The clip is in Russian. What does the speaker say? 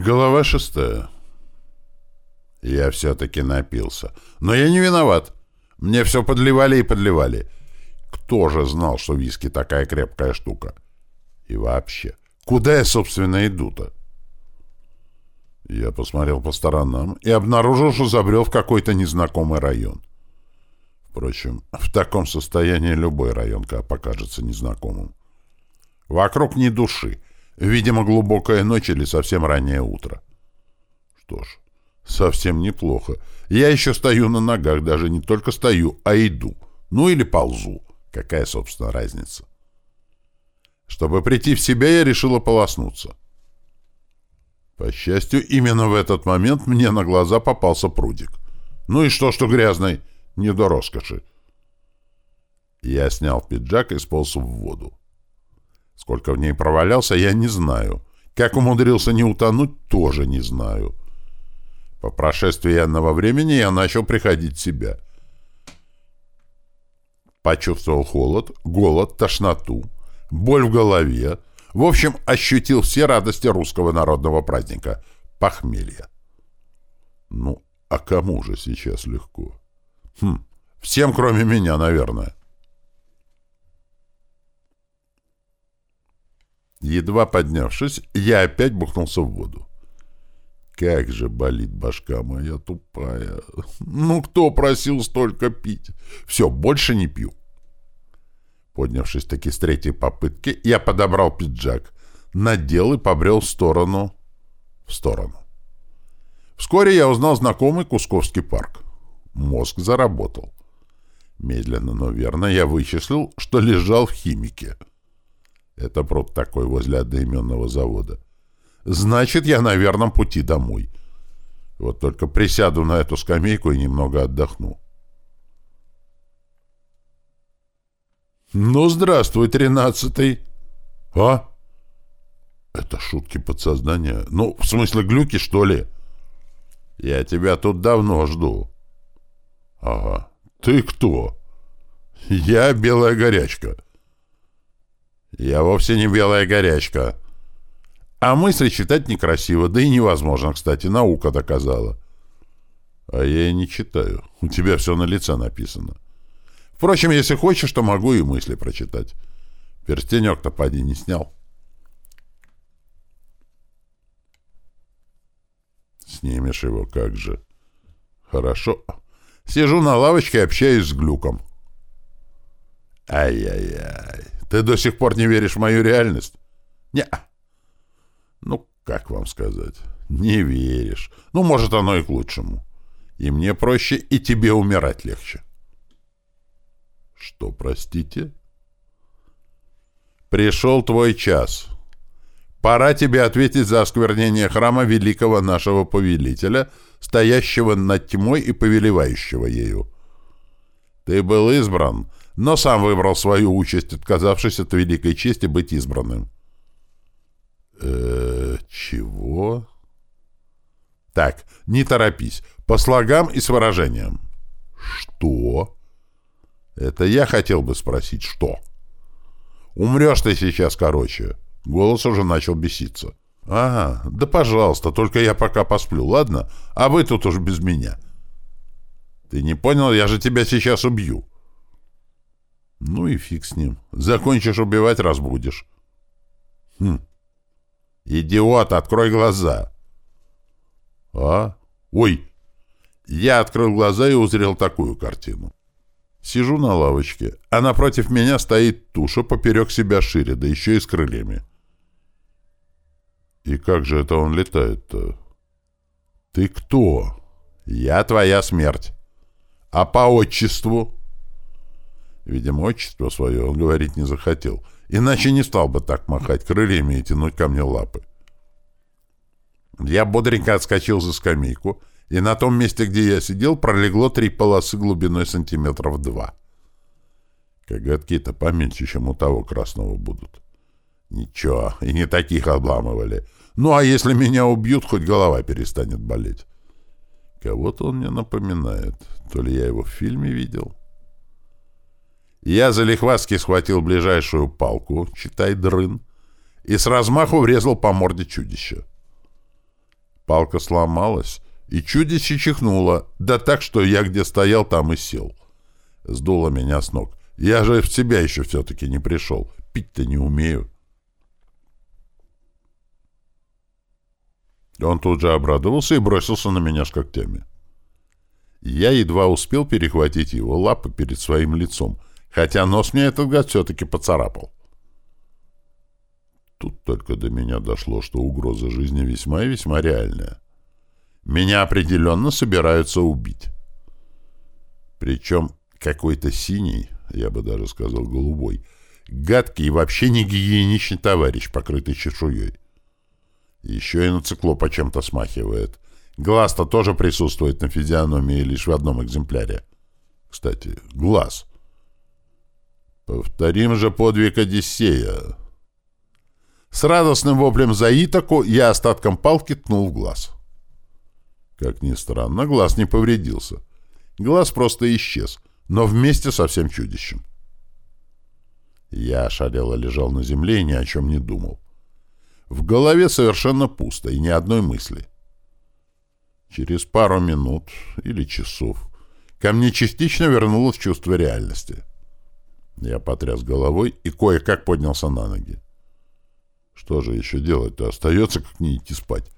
Голова шестая. Я все-таки напился. Но я не виноват. Мне все подливали и подливали. Кто же знал, что виски такая крепкая штука? И вообще, куда я, собственно, иду-то? Я посмотрел по сторонам и обнаружил, что забрел в какой-то незнакомый район. Впрочем, в таком состоянии любой район покажется незнакомым. Вокруг ни души. Видимо, глубокая ночь или совсем раннее утро. Что ж, совсем неплохо. Я еще стою на ногах, даже не только стою, а иду. Ну или ползу. Какая, собственно, разница? Чтобы прийти в себя, я решил ополоснуться. По счастью, именно в этот момент мне на глаза попался прудик. Ну и что, что грязный? Не до роскоши. Я снял пиджак и сполз в воду. Сколько в ней провалялся, я не знаю. Как умудрился не утонуть, тоже не знаю. По прошествии энного времени я начал приходить в себя. Почувствовал холод, голод, тошноту, боль в голове. В общем, ощутил все радости русского народного праздника — похмелья. Ну, а кому же сейчас легко? Хм, всем, кроме меня, наверное. Едва поднявшись, я опять бухнулся в воду. Как же болит башка моя тупая. Ну, кто просил столько пить? Все, больше не пью. Поднявшись таки с третьей попытки, я подобрал пиджак, надел и побрел в сторону... в сторону. Вскоре я узнал знакомый Кусковский парк. Мозг заработал. Медленно, но верно я вычислил, что лежал в химике — это пруд такой возле одноименного завода. Значит, я на верном пути домой. Вот только присяду на эту скамейку и немного отдохну. Ну, здравствуй, тринадцатый. А? Это шутки подсознания. Ну, в смысле глюки, что ли? Я тебя тут давно жду. Ага. Ты кто? Я белая горячка. Я вовсе не белая горячка. А мысли читать некрасиво, да и невозможно, кстати, наука доказала. А я и не читаю. У тебя все на лице написано. Впрочем, если хочешь, то могу и мысли прочитать. Перстенек-то поди не снял. Снимешь его как же. Хорошо. Сижу на лавочке, общаюсь с глюком. Ай-яй-яй. Ты до сих пор не веришь в мою реальность? Не. Ну, как вам сказать? Не веришь. Ну, может, оно и к лучшему. И мне проще, и тебе умирать легче. Что, простите? Пришел твой час. Пора тебе ответить за осквернение храма великого нашего повелителя, стоящего над тьмой и повелевающего ею. Ты был избран, но сам выбрал свою участь, отказавшись от великой чести быть избранным. э чего? Так, не торопись. По слогам и с выражением. Что? Это я хотел бы спросить, что? Умрешь ты сейчас, короче. Голос уже начал беситься. Ага, да пожалуйста, только я пока посплю, ладно? А вы тут уж без меня. Ты не понял, я же тебя сейчас убью. Ну и фиг с ним. Закончишь убивать, разбудишь. Хм. Идиот, открой глаза. А? Ой. Я открыл глаза и узрел такую картину. Сижу на лавочке, а напротив меня стоит туша поперек себя шире, да еще и с крыльями. И как же это он летает-то? Ты кто? Я твоя смерть. А по отчеству? Видимо, отчество свое он говорить не захотел. Иначе не стал бы так махать крыльями и тянуть ко мне лапы. Я бодренько отскочил за скамейку, и на том месте, где я сидел, пролегло три полосы глубиной сантиметров два. Коготки-то поменьше, чем у того красного будут. Ничего, и не таких обламывали. Ну, а если меня убьют, хоть голова перестанет болеть. Кого-то он мне напоминает. То ли я его в фильме видел, я залихватски схватил ближайшую палку, читай дрын, и с размаху врезал по морде чудища. Палка сломалась, и чудище чихнуло, да так, что я где стоял, там и сел. Сдуло меня с ног. Я же в себя еще все-таки не пришел. Пить-то не умею. Он тут же обрадовался и бросился на меня с когтями. Я едва успел перехватить его лапы перед своим лицом, хотя нос мне этот гад все-таки поцарапал. Тут только до меня дошло, что угроза жизни весьма и весьма реальная. Меня определенно собираются убить. Причем какой-то синий, я бы даже сказал голубой, гадкий и вообще не гигиеничный товарищ, покрытый чешуей. Еще и на циклопа чем-то смахивает. Глаз-то тоже присутствует на физиономии лишь в одном экземпляре. Кстати, глаз. Повторим же подвиг Одиссея. С радостным воплем за Итаку я остатком палки ткнул в глаз. Как ни странно, глаз не повредился. Глаз просто исчез, но вместе со всем чудищем. Я ошалело лежал на земле и ни о чем не думал. В голове совершенно пусто и ни одной мысли. Через пару минут или часов ко мне частично вернулось чувство реальности. Я потряс головой и кое-как поднялся на ноги. Что же еще делать-то? Остается как не идти спать.